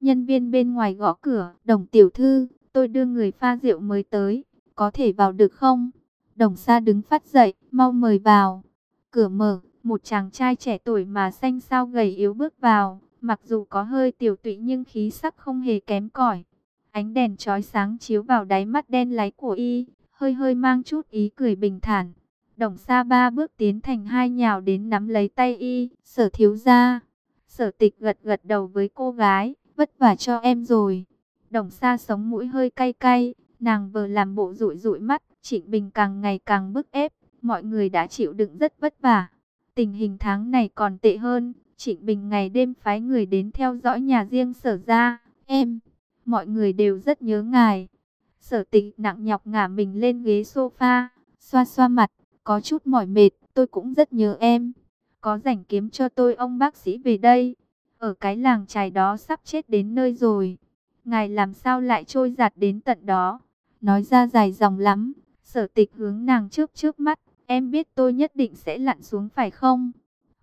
Nhân viên bên ngoài gõ cửa, đồng tiểu thư, tôi đưa người pha rượu mới tới, có thể vào được không? Đồng xa đứng phát dậy, mau mời vào. Cửa mở, một chàng trai trẻ tuổi mà xanh sao gầy yếu bước vào, mặc dù có hơi tiểu tụy nhưng khí sắc không hề kém cỏi. Ánh đèn chói sáng chiếu vào đáy mắt đen láy của y, hơi hơi mang chút ý cười bình thản. Đồng xa ba bước tiến thành hai nhào đến nắm lấy tay y, sở thiếu ra. Sở tịch gật gật đầu với cô gái, vất vả cho em rồi. Đồng xa sống mũi hơi cay cay, nàng vừa làm bộ rụi rụi mắt, Trịnh Bình càng ngày càng bức ép, mọi người đã chịu đựng rất vất vả. Tình hình tháng này còn tệ hơn, Trịnh Bình ngày đêm phái người đến theo dõi nhà riêng sở ra. Em, mọi người đều rất nhớ ngài. Sở tịch nặng nhọc ngả mình lên ghế sofa, xoa xoa mặt, có chút mỏi mệt, tôi cũng rất nhớ em. Có rảnh kiếm cho tôi ông bác sĩ về đây. Ở cái làng trài đó sắp chết đến nơi rồi. Ngài làm sao lại trôi giạt đến tận đó. Nói ra dài dòng lắm. Sở tịch hướng nàng trước trước mắt. Em biết tôi nhất định sẽ lặn xuống phải không?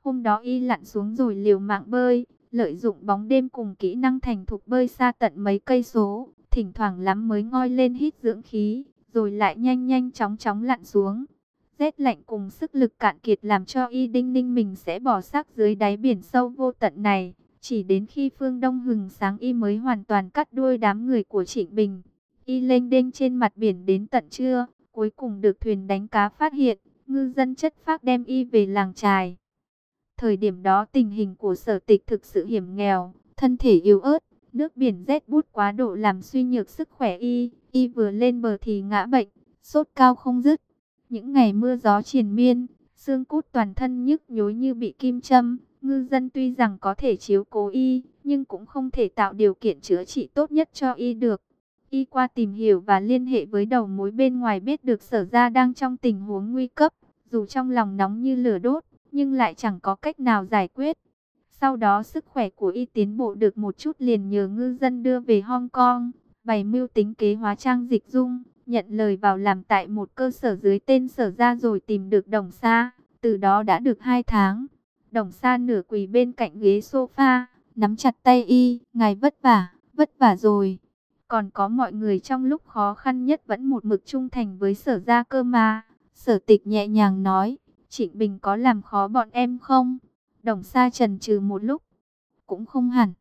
Hôm đó y lặn xuống rồi liều mạng bơi. Lợi dụng bóng đêm cùng kỹ năng thành thục bơi xa tận mấy cây số. Thỉnh thoảng lắm mới ngoi lên hít dưỡng khí. Rồi lại nhanh nhanh chóng chóng lặn xuống. Rét lạnh cùng sức lực cạn kiệt làm cho y đinh ninh mình sẽ bỏ xác dưới đáy biển sâu vô tận này. Chỉ đến khi phương đông hừng sáng y mới hoàn toàn cắt đuôi đám người của Trịnh Bình. Y lênh đênh trên mặt biển đến tận trưa, cuối cùng được thuyền đánh cá phát hiện, ngư dân chất phác đem y về làng trài. Thời điểm đó tình hình của sở tịch thực sự hiểm nghèo, thân thể yếu ớt, nước biển rét bút quá độ làm suy nhược sức khỏe y, y vừa lên bờ thì ngã bệnh, sốt cao không dứt. Những ngày mưa gió triền miên, xương cút toàn thân nhức nhối như bị kim châm, ngư dân tuy rằng có thể chiếu cố y, nhưng cũng không thể tạo điều kiện chữa trị tốt nhất cho y được. Y qua tìm hiểu và liên hệ với đầu mối bên ngoài biết được sở ra đang trong tình huống nguy cấp, dù trong lòng nóng như lửa đốt, nhưng lại chẳng có cách nào giải quyết. Sau đó sức khỏe của y tiến bộ được một chút liền nhờ ngư dân đưa về Hong Kong, bày mưu tính kế hóa trang dịch dung, nhận lời vào làm tại một cơ sở dưới tên sở ra rồi tìm được đồng xa, từ đó đã được hai tháng. Đồng xa nửa quỳ bên cạnh ghế sofa, nắm chặt tay y, ngài vất vả, vất vả rồi. Còn có mọi người trong lúc khó khăn nhất vẫn một mực trung thành với sở gia cơ mà. Sở tịch nhẹ nhàng nói, Trịnh Bình có làm khó bọn em không? Đồng xa trần trừ một lúc, cũng không hẳn,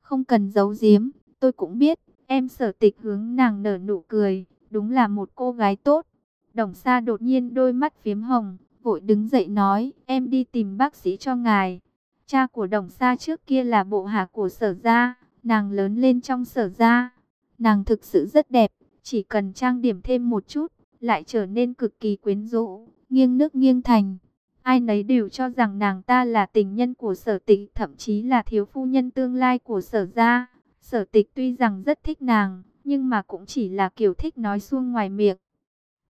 không cần giấu giếm, tôi cũng biết, em sở tịch hướng nàng nở nụ cười, đúng là một cô gái tốt. Đồng xa đột nhiên đôi mắt phiếm hồng, vội đứng dậy nói, em đi tìm bác sĩ cho ngài. Cha của đồng xa trước kia là bộ hạ của sở gia, nàng lớn lên trong sở gia. Nàng thực sự rất đẹp, chỉ cần trang điểm thêm một chút, lại trở nên cực kỳ quyến rũ, nghiêng nước nghiêng thành. Ai nấy đều cho rằng nàng ta là tình nhân của sở tịch, thậm chí là thiếu phu nhân tương lai của sở gia. Sở tịch tuy rằng rất thích nàng, nhưng mà cũng chỉ là kiểu thích nói suông ngoài miệng.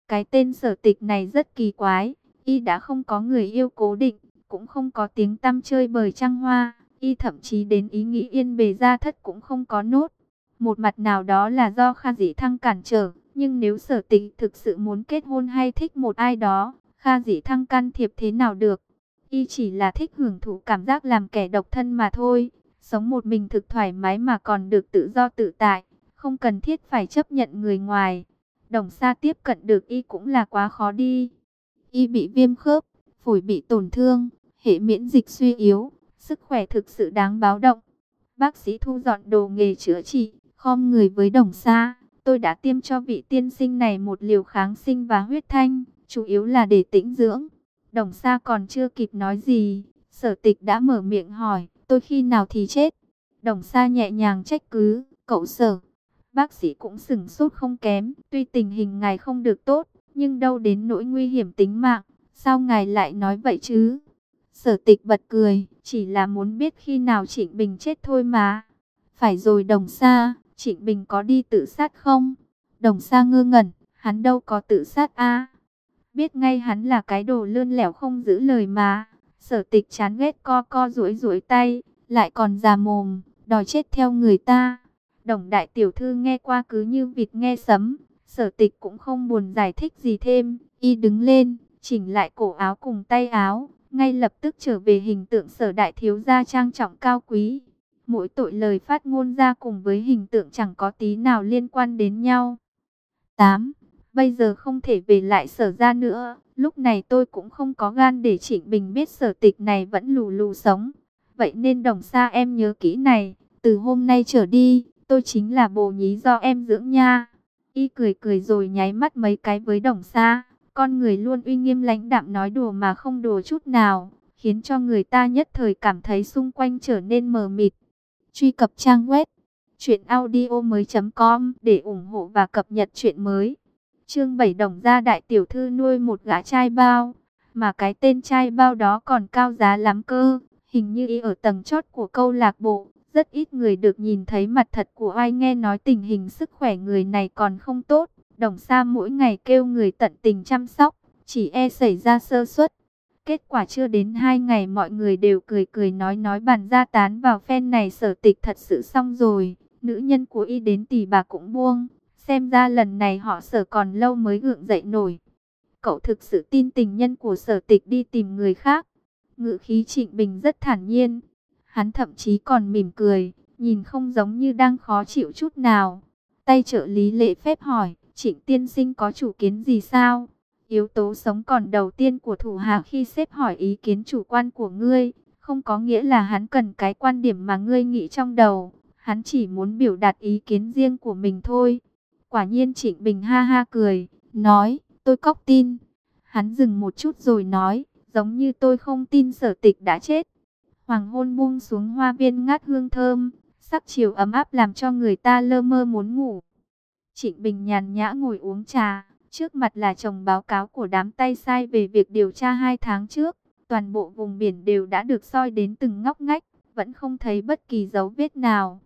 Cái tên sở tịch này rất kỳ quái, y đã không có người yêu cố định, cũng không có tiếng tăm chơi bời trăng hoa, y thậm chí đến ý nghĩ yên bề gia thất cũng không có nốt. Một mặt nào đó là do Kha Dĩ Thăng cản trở, nhưng nếu sở tịch thực sự muốn kết hôn hay thích một ai đó, Kha Dĩ Thăng can thiệp thế nào được? Y chỉ là thích hưởng thụ cảm giác làm kẻ độc thân mà thôi, sống một mình thực thoải mái mà còn được tự do tự tại, không cần thiết phải chấp nhận người ngoài. Đồng xa tiếp cận được y cũng là quá khó đi. Y bị viêm khớp, phổi bị tổn thương, hệ miễn dịch suy yếu, sức khỏe thực sự đáng báo động. Bác sĩ thu dọn đồ nghề chữa trị, khom người với đồng xa. Tôi đã tiêm cho vị tiên sinh này một liều kháng sinh và huyết thanh, chủ yếu là để tĩnh dưỡng. Đồng xa còn chưa kịp nói gì, sở tịch đã mở miệng hỏi, tôi khi nào thì chết. Đồng xa nhẹ nhàng trách cứ, cậu sở. Bác sĩ cũng sừng sốt không kém, tuy tình hình ngài không được tốt, nhưng đâu đến nỗi nguy hiểm tính mạng, sao ngài lại nói vậy chứ? Sở tịch bật cười, chỉ là muốn biết khi nào Trịnh Bình chết thôi mà. Phải rồi đồng xa, Trịnh Bình có đi tự sát không? Đồng xa ngơ ngẩn, hắn đâu có tự sát a Biết ngay hắn là cái đồ lươn lẻo không giữ lời mà. Sở tịch chán ghét co co rũi rũi tay, lại còn già mồm, đòi chết theo người ta. Đồng đại tiểu thư nghe qua cứ như vịt nghe sấm, sở tịch cũng không buồn giải thích gì thêm, y đứng lên, chỉnh lại cổ áo cùng tay áo, ngay lập tức trở về hình tượng sở đại thiếu gia trang trọng cao quý. Mỗi tội lời phát ngôn ra cùng với hình tượng chẳng có tí nào liên quan đến nhau. 8. Bây giờ không thể về lại sở ra nữa. Lúc này tôi cũng không có gan để Trịnh Bình biết sở tịch này vẫn lù lù sống. Vậy nên đồng xa em nhớ kỹ này. Từ hôm nay trở đi, tôi chính là bồ nhí do em dưỡng nha. Y cười cười rồi nháy mắt mấy cái với đồng xa. Con người luôn uy nghiêm lãnh đạm nói đùa mà không đùa chút nào. Khiến cho người ta nhất thời cảm thấy xung quanh trở nên mờ mịt. Truy cập trang web chuyện audio mới.com để ủng hộ và cập nhật chuyện mới. Chương 7 đồng gia đại tiểu thư nuôi một gã trai bao, mà cái tên trai bao đó còn cao giá lắm cơ, hình như y ở tầng chót của câu lạc bộ. Rất ít người được nhìn thấy mặt thật của ai nghe nói tình hình sức khỏe người này còn không tốt. Đồng Sa mỗi ngày kêu người tận tình chăm sóc, chỉ e xảy ra sơ suất. Kết quả chưa đến hai ngày mọi người đều cười cười nói nói bàn ra tán vào phen này sở tịch thật sự xong rồi. Nữ nhân của y đến tỷ bà cũng buông. Xem ra lần này họ sở còn lâu mới gượng dậy nổi. Cậu thực sự tin tình nhân của sở tịch đi tìm người khác. Ngự khí trịnh bình rất thản nhiên. Hắn thậm chí còn mỉm cười, nhìn không giống như đang khó chịu chút nào. Tay trợ lý lễ phép hỏi, trịnh tiên sinh có chủ kiến gì sao? Yếu tố sống còn đầu tiên của thủ hạ khi xếp hỏi ý kiến chủ quan của ngươi, không có nghĩa là hắn cần cái quan điểm mà ngươi nghĩ trong đầu. Hắn chỉ muốn biểu đạt ý kiến riêng của mình thôi. Quả nhiên Trịnh Bình ha ha cười, nói, tôi cóc tin. Hắn dừng một chút rồi nói, giống như tôi không tin sở tịch đã chết. Hoàng hôn buông xuống hoa viên ngát hương thơm, sắc chiều ấm áp làm cho người ta lơ mơ muốn ngủ. Trịnh Bình nhàn nhã ngồi uống trà, trước mặt là chồng báo cáo của đám tay sai về việc điều tra hai tháng trước. Toàn bộ vùng biển đều đã được soi đến từng ngóc ngách, vẫn không thấy bất kỳ dấu vết nào.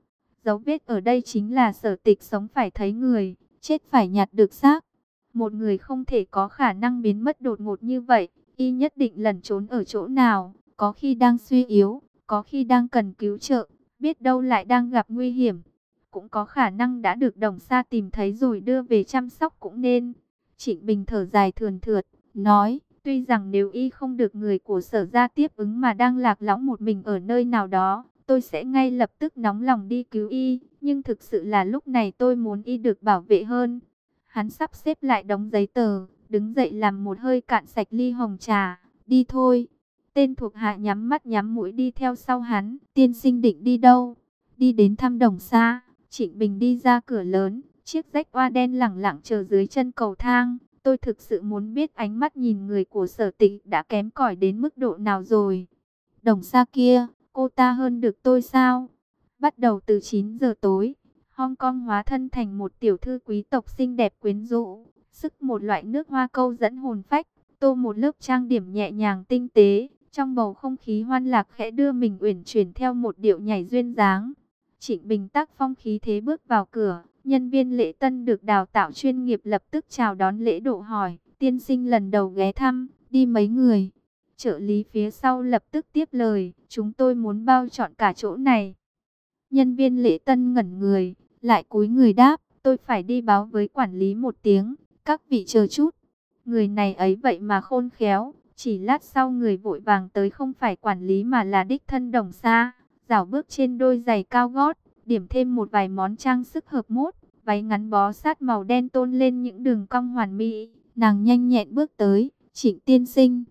Dấu vết ở đây chính là sở tịch sống phải thấy người, chết phải nhặt được xác. Một người không thể có khả năng biến mất đột ngột như vậy, y nhất định lẩn trốn ở chỗ nào, có khi đang suy yếu, có khi đang cần cứu trợ, biết đâu lại đang gặp nguy hiểm. Cũng có khả năng đã được đồng xa tìm thấy rồi đưa về chăm sóc cũng nên. Trịnh Bình thở dài thườn thượt, nói, tuy rằng nếu y không được người của sở ra tiếp ứng mà đang lạc lõng một mình ở nơi nào đó, tôi sẽ ngay lập tức nóng lòng đi cứu y, nhưng thực sự là lúc này tôi muốn y được bảo vệ hơn. Hắn sắp xếp lại đóng giấy tờ, đứng dậy làm một hơi cạn sạch ly hồng trà, đi thôi. Tên thuộc hạ nhắm mắt nhắm mũi đi theo sau hắn, tiên sinh định đi đâu? Đi đến thăm đồng xa, Trịnh Bình đi ra cửa lớn, chiếc rách oa đen lẳng lặng chờ dưới chân cầu thang. Tôi thực sự muốn biết ánh mắt nhìn người của sở tịch đã kém cỏi đến mức độ nào rồi. Đồng xa kia, cô ta hơn được tôi sao? Bắt đầu từ 9 giờ tối, Hong Kong hóa thân thành một tiểu thư quý tộc xinh đẹp quyến rũ, sức một loại nước hoa câu dẫn hồn phách, tô một lớp trang điểm nhẹ nhàng tinh tế, trong bầu không khí hoan lạc khẽ đưa mình uyển chuyển theo một điệu nhảy duyên dáng. Trịnh Bình tác phong khí thế bước vào cửa, nhân viên lễ tân được đào tạo chuyên nghiệp lập tức chào đón lễ độ hỏi, tiên sinh lần đầu ghé thăm, đi mấy người. Trợ lý phía sau lập tức tiếp lời, chúng tôi muốn bao chọn cả chỗ này. Nhân viên lễ tân ngẩn người, lại cúi người đáp, tôi phải đi báo với quản lý một tiếng, các vị chờ chút. Người này ấy vậy mà khôn khéo, chỉ lát sau người vội vàng tới không phải quản lý mà là đích thân đồng xa, dảo bước trên đôi giày cao gót, điểm thêm một vài món trang sức hợp mốt, váy ngắn bó sát màu đen tôn lên những đường cong hoàn mỹ, nàng nhanh nhẹn bước tới, trịnh tiên sinh.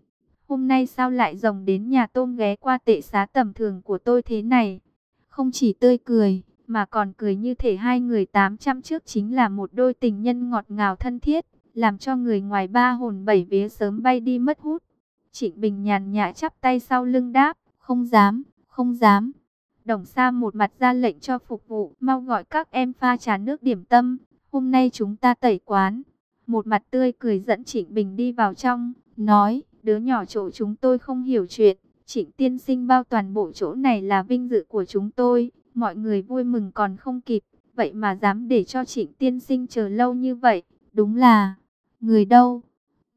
Hôm nay sao lại rồng đến nhà tôm ghé qua tệ xá tầm thường của tôi thế này? Không chỉ tươi cười, mà còn cười như thể hai người 800 trước chính là một đôi tình nhân ngọt ngào thân thiết, làm cho người ngoài ba hồn bảy vía sớm bay đi mất hút. Trịnh Bình nhàn nhã chắp tay sau lưng đáp, không dám, không dám. Đồng Sa một mặt ra lệnh cho phục vụ, mau gọi các em pha trà nước điểm tâm, hôm nay chúng ta tẩy quán. Một mặt tươi cười dẫn Trịnh Bình đi vào trong, nói, đứa nhỏ chỗ chúng tôi không hiểu chuyện, Trịnh tiên sinh bao toàn bộ chỗ này là vinh dự của chúng tôi, mọi người vui mừng còn không kịp, vậy mà dám để cho trịnh tiên sinh chờ lâu như vậy, đúng là, người đâu,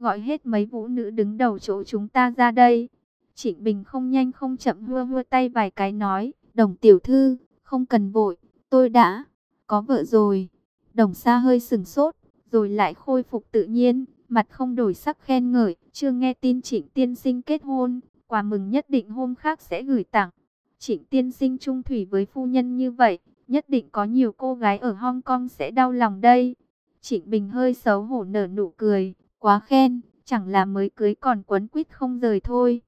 gọi hết mấy vũ nữ đứng đầu chỗ chúng ta ra đây. Trịnh Bình không nhanh không chậm hưa hưa tay vài cái nói, đồng tiểu thư, không cần vội, tôi đã, có vợ rồi. Đồng xa hơi sừng sốt, rồi lại khôi phục tự nhiên, mặt không đổi sắc khen ngợi, chưa nghe tin trịnh tiên sinh kết hôn, quà mừng nhất định hôm khác sẽ gửi tặng. Trịnh tiên sinh trung thủy với phu nhân như vậy, nhất định có nhiều cô gái ở Hong Kong sẽ đau lòng đây. Trịnh Bình hơi xấu hổ nở nụ cười, quá khen, chẳng là mới cưới còn quấn quýt không rời thôi.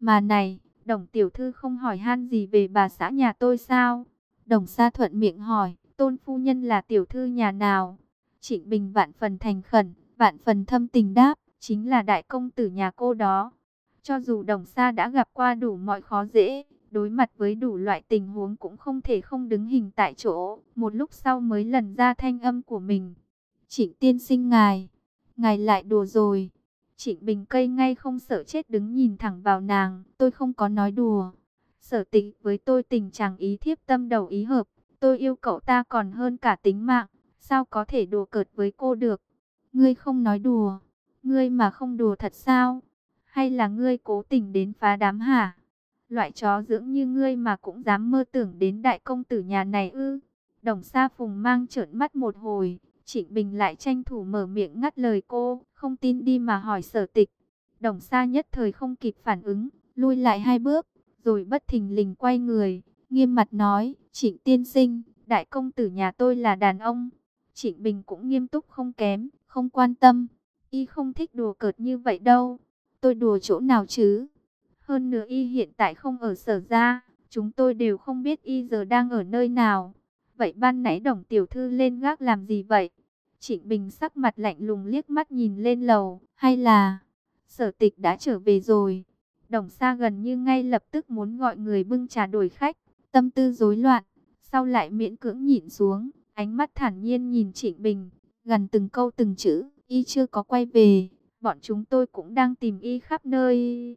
Mà này, đồng tiểu thư không hỏi han gì về bà xã nhà tôi sao? Đồng sa thuận miệng hỏi, tôn phu nhân là tiểu thư nhà nào? Trịnh Bình vạn phần thành khẩn, vạn phần thâm tình đáp, chính là đại công tử nhà cô đó. Cho dù đồng sa đã gặp qua đủ mọi khó dễ, đối mặt với đủ loại tình huống cũng không thể không đứng hình tại chỗ, một lúc sau mới lần ra thanh âm của mình. Trịnh tiên sinh ngài, ngài lại đùa rồi. Trịnh Bình cây ngay không sợ chết đứng nhìn thẳng vào nàng, tôi không có nói đùa. Sở tịch với tôi tình chàng ý thiếp tâm đầu ý hợp, tôi yêu cậu ta còn hơn cả tính mạng, sao có thể đùa cợt với cô được. Ngươi không nói đùa, ngươi mà không đùa thật sao? Hay là ngươi cố tình đến phá đám hả? Loại chó dưỡng như ngươi mà cũng dám mơ tưởng đến đại công tử nhà này ư? Đồng Sa Phùng mang trợn mắt một hồi, Trịnh Bình lại tranh thủ mở miệng ngắt lời cô, không tin đi mà hỏi sở tịch. Đồng Sa nhất thời không kịp phản ứng, lui lại hai bước, rồi bất thình lình quay người, nghiêm mặt nói, Trịnh tiên sinh, đại công tử nhà tôi là đàn ông. Trịnh Bình cũng nghiêm túc không kém, không quan tâm, y không thích đùa cợt như vậy đâu. Tôi đùa chỗ nào chứ? Hơn nữa y hiện tại không ở sở ra, chúng tôi đều không biết y giờ đang ở nơi nào. Vậy ban nãy đồng tiểu thư lên gác làm gì vậy? Trịnh Bình sắc mặt lạnh lùng liếc mắt nhìn lên lầu, hay là sở tịch đã trở về rồi? Đồng xa gần như ngay lập tức muốn gọi người bưng trà đổi khách, tâm tư rối loạn, sau lại miễn cưỡng nhìn xuống, ánh mắt thản nhiên nhìn Trịnh Bình, gần từng câu từng chữ, y chưa có quay về, bọn chúng tôi cũng đang tìm y khắp nơi.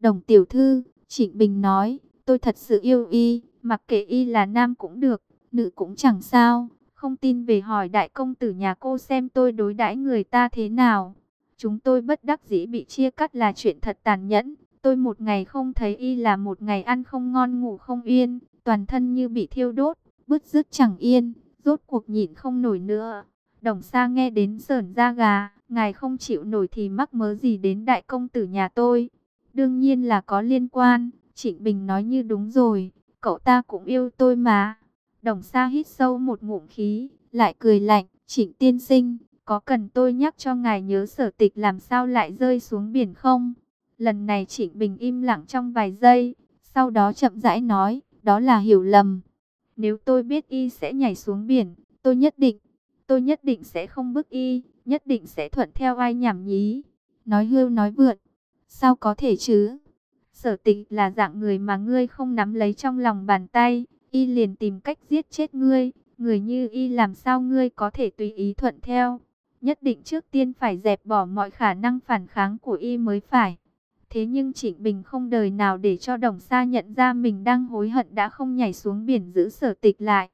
Đồng tiểu thư, Trịnh Bình nói, tôi thật sự yêu y, mặc kệ y là nam cũng được, nữ cũng chẳng sao, không tin về hỏi đại công tử nhà cô xem tôi đối đãi người ta thế nào. Chúng tôi bất đắc dĩ bị chia cắt là chuyện thật tàn nhẫn. Tôi một ngày không thấy y là một ngày ăn không ngon ngủ không yên, toàn thân như bị thiêu đốt, bứt rứt chẳng yên, rốt cuộc nhịn không nổi nữa. Đồng xa nghe đến sởn da gà, ngài không chịu nổi thì mắc mớ gì đến đại công tử nhà tôi. Đương nhiên là có liên quan, Trịnh Bình nói như đúng rồi, cậu ta cũng yêu tôi mà. Đồng Sa hít sâu một ngụm khí, lại cười lạnh, Trịnh tiên sinh, có cần tôi nhắc cho ngài nhớ sở tịch làm sao lại rơi xuống biển không? Lần này Trịnh Bình im lặng trong vài giây, sau đó chậm rãi nói, đó là hiểu lầm. Nếu tôi biết y sẽ nhảy xuống biển, tôi nhất định, tôi nhất định sẽ không bức y, nhất định sẽ thuận theo ai nhảm nhí. Nói hưu nói vượt, sao có thể chứ? Sở tịch là dạng người mà ngươi không nắm lấy trong lòng bàn tay, y liền tìm cách giết chết ngươi, người như y làm sao ngươi có thể tùy ý thuận theo. Nhất định trước tiên phải dẹp bỏ mọi khả năng phản kháng của y mới phải. Thế nhưng Trịnh Bình không đời nào để cho Đồng Sa nhận ra mình đang hối hận đã không nhảy xuống biển giữ sở tịch lại.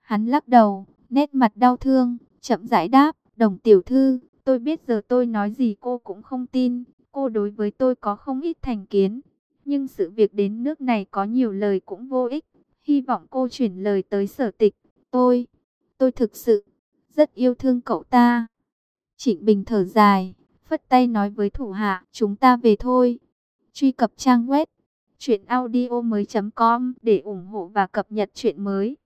Hắn lắc đầu, nét mặt đau thương, chậm rãi đáp, Đồng Tiểu Thư, tôi biết giờ tôi nói gì cô cũng không tin, cô đối với tôi có không ít thành kiến. Nhưng sự việc đến nước này có nhiều lời cũng vô ích. Hy vọng cô chuyển lời tới sở tịch. Tôi, tôi thực sự rất yêu thương cậu ta. Trịnh Bình thở dài, phất tay nói với thủ hạ, chúng ta về thôi. Truy cập trang web audio mới com để ủng hộ và cập nhật chuyện mới.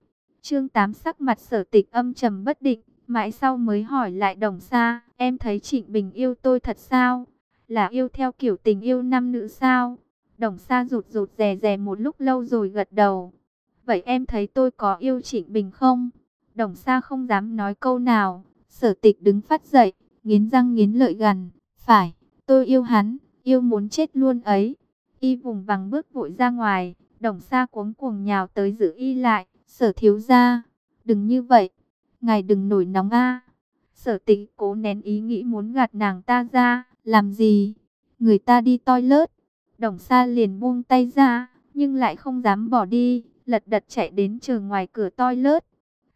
Chương 8 sắc mặt sở tịch âm trầm bất định, mãi sau mới hỏi lại đồng xa, em thấy Trịnh Bình yêu tôi thật sao? Là yêu theo kiểu tình yêu nam nữ sao? Đồng xa rụt rụt rè rè một lúc lâu rồi gật đầu. Vậy em thấy tôi có yêu Trịnh Bình không? Đồng Sa không dám nói câu nào. Sở tịch đứng phát dậy, nghiến răng nghiến lợi gần. Phải, tôi yêu hắn, yêu muốn chết luôn ấy. Y vùng vằng bước vội ra ngoài. Đồng Sa cuống cuồng nhào tới giữ Y lại. Sở thiếu ra, đừng như vậy. Ngài đừng nổi nóng a. Sở tịch cố nén ý nghĩ muốn gạt nàng ta ra. Làm gì? Người ta đi toilet. Đồng Sa liền buông tay ra, nhưng lại không dám bỏ đi lật đật chạy đến chờ ngoài cửa toilet.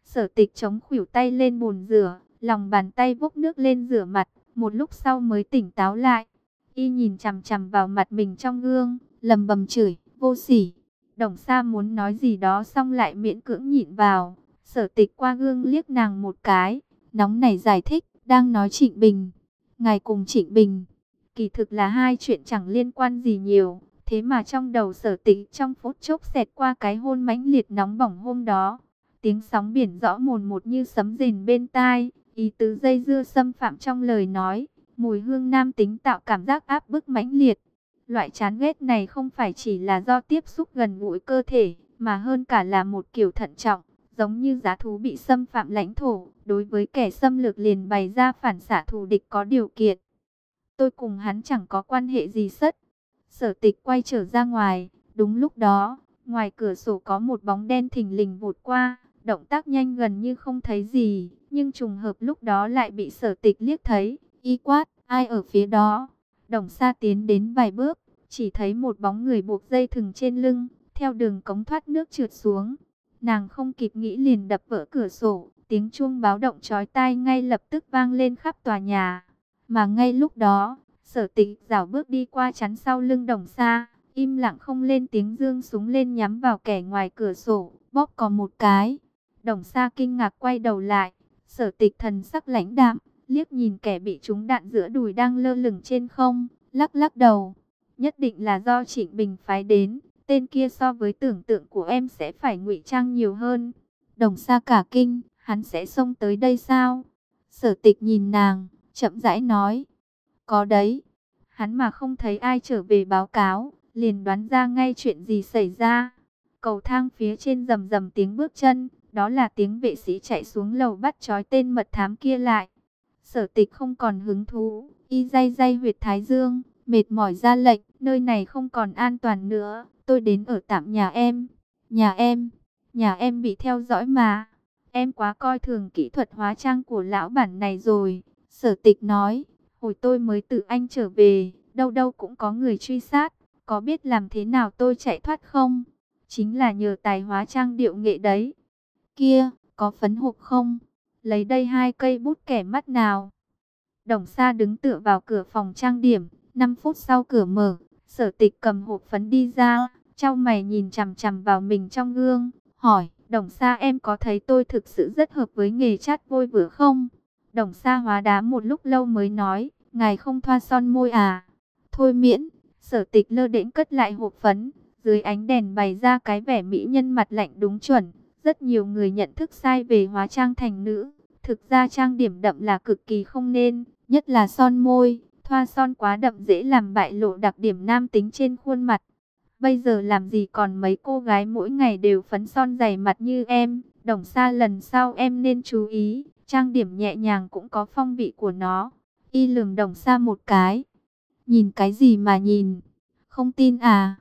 Sở tịch chống khuỷu tay lên bồn rửa, lòng bàn tay vốc nước lên rửa mặt, một lúc sau mới tỉnh táo lại. Y nhìn chằm chằm vào mặt mình trong gương, lầm bầm chửi, vô sỉ. Đồng Sa muốn nói gì đó xong lại miễn cưỡng nhịn vào. Sở tịch qua gương liếc nàng một cái, nóng nảy giải thích, đang nói Trịnh Bình. Ngài cùng Trịnh Bình, kỳ thực là hai chuyện chẳng liên quan gì nhiều. Thế mà trong đầu sở tĩnh trong phút chốc xẹt qua cái hôn mãnh liệt nóng bỏng hôm đó. Tiếng sóng biển rõ mồn một như sấm rền bên tai, ý tứ dây dưa xâm phạm trong lời nói. Mùi hương nam tính tạo cảm giác áp bức mãnh liệt. Loại chán ghét này không phải chỉ là do tiếp xúc gần gũi cơ thể, mà hơn cả là một kiểu thận trọng, giống như giá thú bị xâm phạm lãnh thổ, đối với kẻ xâm lược liền bày ra phản xạ thù địch có điều kiện. Tôi cùng hắn chẳng có quan hệ gì sất. Sở tịch quay trở ra ngoài, đúng lúc đó, ngoài cửa sổ có một bóng đen thình lình vụt qua, động tác nhanh gần như không thấy gì, nhưng trùng hợp lúc đó lại bị sở tịch liếc thấy, y quát, ai ở phía đó. Đồng xa tiến đến vài bước, chỉ thấy một bóng người buộc dây thừng trên lưng, theo đường cống thoát nước trượt xuống. Nàng không kịp nghĩ liền đập vỡ cửa sổ, tiếng chuông báo động chói tai ngay lập tức vang lên khắp tòa nhà. Mà ngay lúc đó, sở tịch rảo bước đi qua chắn sau lưng đồng xa, im lặng không lên tiếng dương súng lên nhắm vào kẻ ngoài cửa sổ, bóp còn một cái. Đồng xa kinh ngạc quay đầu lại, sở tịch thần sắc lãnh đạm, liếc nhìn kẻ bị trúng đạn giữa đùi đang lơ lửng trên không, lắc lắc đầu. Nhất định là do Trịnh Bình phái đến, tên kia so với tưởng tượng của em sẽ phải ngụy trang nhiều hơn. Đồng xa cả kinh, hắn sẽ xông tới đây sao? Sở tịch nhìn nàng, chậm rãi nói. Có đấy, hắn mà không thấy ai trở về báo cáo, liền đoán ra ngay chuyện gì xảy ra. Cầu thang phía trên rầm rầm tiếng bước chân, đó là tiếng vệ sĩ chạy xuống lầu bắt trói tên mật thám kia lại. Sở tịch không còn hứng thú, y day day huyệt thái dương, mệt mỏi ra lệnh, nơi này không còn an toàn nữa, tôi đến ở tạm nhà em. Nhà em, nhà em bị theo dõi mà. Em quá coi thường kỹ thuật hóa trang của lão bản này rồi. Sở tịch nói, hồi tôi mới từ Anh trở về, đâu đâu cũng có người truy sát. Có biết làm thế nào tôi chạy thoát không? Chính là nhờ tài hóa trang điệu nghệ đấy. Kia, có phấn hộp không? Lấy đây hai cây bút kẻ mắt nào? Đồng Sa đứng tựa vào cửa phòng trang điểm, 5 phút sau cửa mở, sở tịch cầm hộp phấn đi ra, trao mày nhìn chằm chằm vào mình trong gương, hỏi, đồng Sa em có thấy tôi thực sự rất hợp với nghề chát vôi vừa không? Đồng Sa hóa đá một lúc lâu mới nói, ngài không thoa son môi à? Thôi miễn, sở tịch lơ đễnh cất lại hộp phấn, dưới ánh đèn bày ra cái vẻ mỹ nhân mặt lạnh đúng chuẩn. Rất nhiều người nhận thức sai về hóa trang thành nữ. Thực ra trang điểm đậm là cực kỳ không nên, nhất là son môi. Thoa son quá đậm dễ làm bại lộ đặc điểm nam tính trên khuôn mặt. Bây giờ làm gì còn mấy cô gái mỗi ngày đều phấn son dày mặt như em. Đồng xa lần sau em nên chú ý. Trang điểm nhẹ nhàng cũng có phong vị của nó. Y lườm đồng xa một cái. Nhìn cái gì mà nhìn? Không tin à?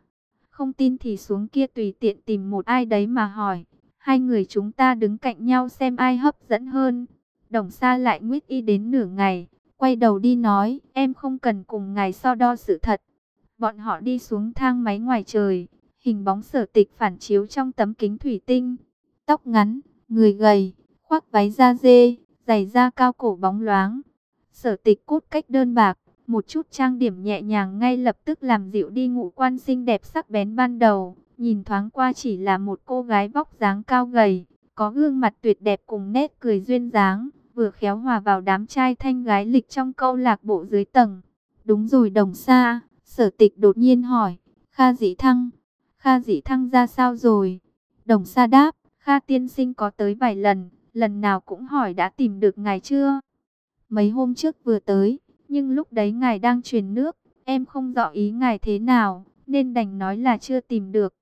Không tin thì xuống kia tùy tiện tìm một ai đấy mà hỏi. Hai người chúng ta đứng cạnh nhau xem ai hấp dẫn hơn. Đồng xa lại nguyết y đến nửa ngày. Quay đầu đi nói, em không cần cùng ngài so đo sự thật. Bọn họ đi xuống thang máy ngoài trời. Hình bóng sở tịch phản chiếu trong tấm kính thủy tinh. Tóc ngắn, người gầy, khoác váy da dê, giày da cao cổ bóng loáng. Sở tịch cốt cách đơn bạc, một chút trang điểm nhẹ nhàng ngay lập tức làm dịu đi ngũ quan xinh đẹp sắc bén ban đầu. Nhìn thoáng qua chỉ là một cô gái vóc dáng cao gầy, có gương mặt tuyệt đẹp cùng nét cười duyên dáng, vừa khéo hòa vào đám trai thanh gái lịch trong câu lạc bộ dưới tầng. Đúng rồi đồng xa, sở tịch đột nhiên hỏi, Kha dĩ thăng, Kha dĩ thăng ra sao rồi? Đồng xa đáp, Kha tiên sinh có tới vài lần, lần nào cũng hỏi đã tìm được ngài chưa? Mấy hôm trước vừa tới, nhưng lúc đấy ngài đang truyền nước, em không rõ ý ngài thế nào, nên đành nói là chưa tìm được.